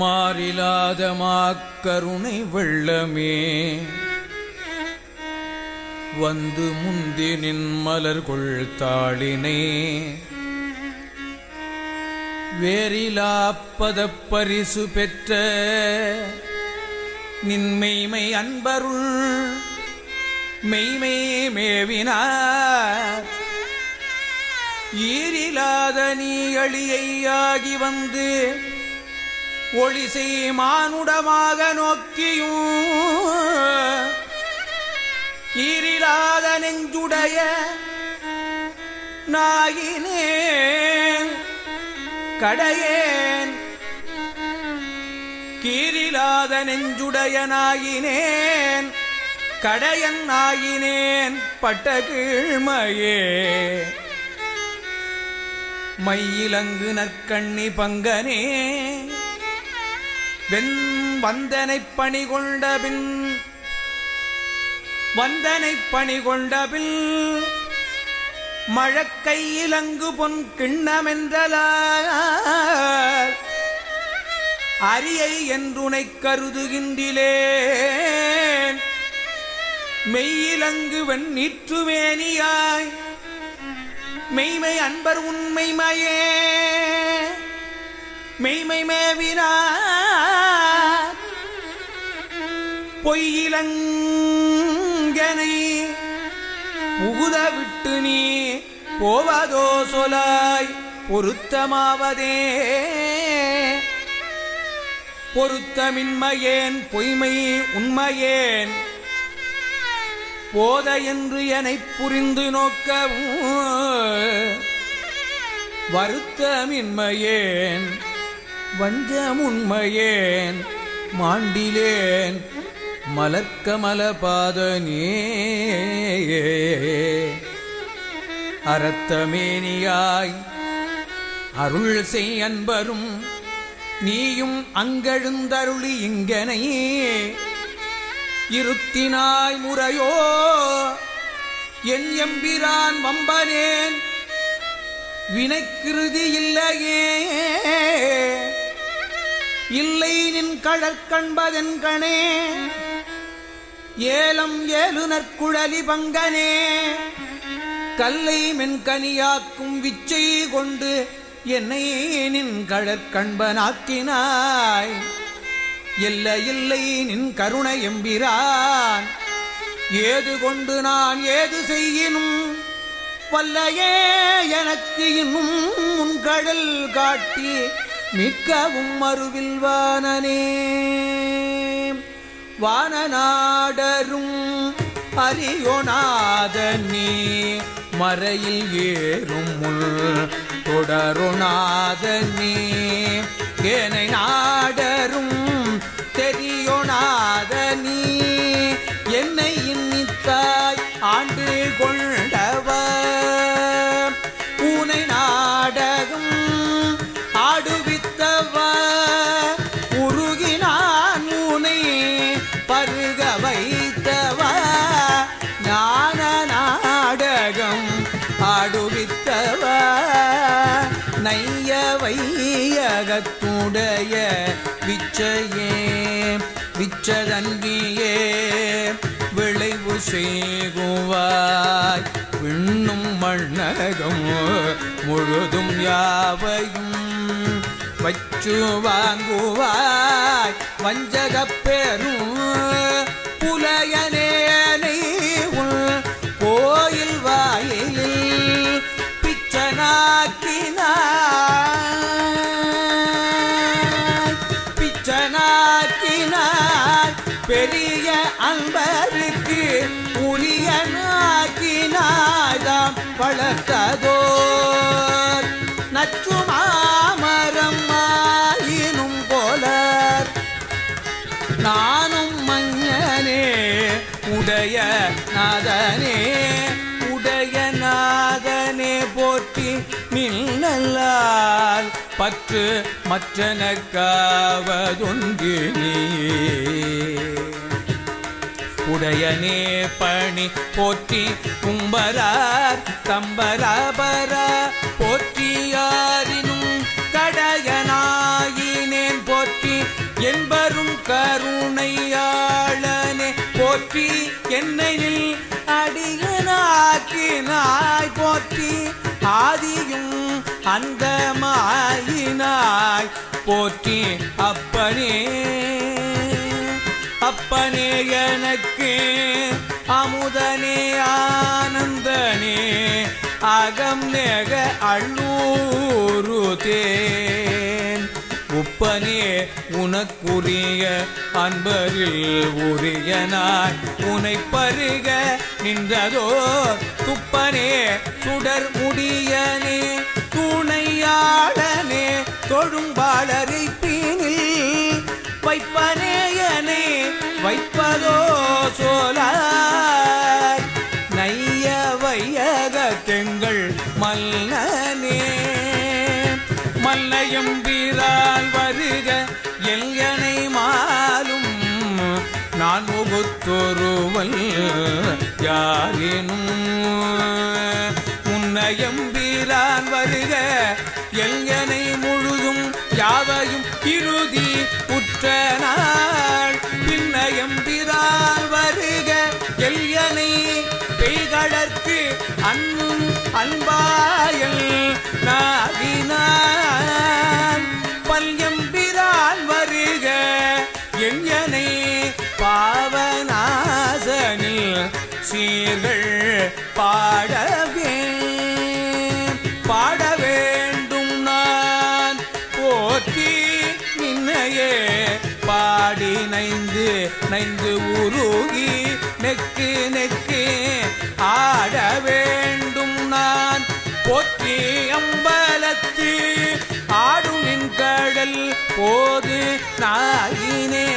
மாறிலாத மாக்கருணை வெள்ளமே. வந்து முந்தி நின் மலர்கொள் தாளினே. வேறிலாப்பதப் பரிசு பெற்ற நின்மெய்மை அன்பருள் மெய்மை மேவினார். ஈரிலாத நீ அழியாகி வந்து ஒளிசை மானுடமாக நோக்கியும் கீரிலாத நெஞ்சுடைய நாயினேன் கடையேன். கீரிலாத நெஞ்சுடைய நாயினேன் கடையன் நாயினேன் பட்ட கீழ்மையே. மையிலங்கு நற்கண்ணி பங்கனே. வெண் வந்தனை பணி கொண்டபின் வந்தனை பணி கொண்டபில் மழக்கையிலங்கு பொன் கிண்ணமென்றலார் அரியை என்றுனை கருதுகின்றிலேன். மெய்யிலங்கு வெண்ணீற்றுவேனியாய் மெய்மை அன்பர் உண்மைமையே மெய்மை மேவினார். பொய்யிலங்கனை புகுத விட்டு நீ போவதோ சொலாய் பொருத்தமாவதே. பொருத்தமின்மையேன் பொய்மை உண்மையேன். போத என்று எனைப் புரிந்து நோக்கவும் வருத்தமின்மையேன் வஞ்சமுண்மையேன் மாண்டிலேன். மலர்க்கமல பாதனே அறத்தமேனியாய் அருள் செய் அன்பரும் நீயும் அங்கெழுந்தருளி இங்கனையே. இருத்தினாய் முறையோ என் எம்பிரான் வம்பனேன். வினைக்கிருதி இல்லையே. இல்லை நின் கடற்கண்பதென்கணே. ஏலம் ஏலுநற்குழலி பங்கனே. கல்லை மென்கனியாக்கும் விச்சை கொண்டு என்னை நின் கழற்கண்பனாக்கினாய் இல்ல இல்லை நின் கருணை எம்பிரான். ஏது கொண்டு நான் ஏது செய்யினும் வல்லையே எனக்கு இன்னும் உன் கடல் காட்டி மிக்கவும் மறுவில்வானனே வானநாடரும் அரியோநாதனி மறையில் ஏறும் முள் தொடருநாதனி. ஏனை நாடரும் தெரியோநாதனி என்னை இன்னித்தாய் ஆண்டு கொள் வையகத்துடைய விச்சையே விச்சதன்றியே விளைவு செய்குவாய் விண்ணும் மண்ணகம் முழுதும் யாவையும் வச்சு வாங்குவாய். வஞ்சகப் பெரும் புலையன் வளர்த்ததோர். நச்சுமாமரம் ஆயினும் போல நானும் மஞ்சனே உடைய நாதனே உடைய நாதனே போற்றி நின்னல்லால் பற்று மற்றனக்காவதொன்றினே உடையனே பணி போற்றி கும்பரார் தம்பராபர போற்றியாரினும் கடையனாயினேன் போற்றி என்பரும் கருணையாளனே போற்றி என்னையில் அடியனாக்கினாய் போற்றி ஆதியும் அந்தமாயினாய் போற்றி அப்பனே. அப்பனே எனக்கு அமுதனே ஆனந்தனே அகம் நேக அள்ளூரு தேன் உப்பனே உனக்குரிய அன்பரில் உரியனாய் உனை பருக நின்றதோ துப்பனே சுடர் முடியனே துணையாளனே தொழும்பாளரை பீனில் வைப்பனே வைப்பதோ சோலாய் நைய வையக தெங்கள் மல்லனே. மல்லையும் வீரால் வருக எல்யனை மாலும். நான் முகுத்தொருவல் யாரேனும். முன்னையும் வீரான் வருக எல்யனை முழுதும் யாவையும் இறுதி உற்ற எம்பிரால் வருக எல்யனை பெய்கடற்கு அன் அன்பாயல் நாவினான் பல்யம்பிரான் வருக எல்யனை பாவநாசனில் சீர்கள் பாட நைந்து நைந்து உருகி நெக்கு நெக்கு ஆட வேண்டும் நான். போற்றி அம்பலத்து ஆடும் நின் கடல் போது நாயினே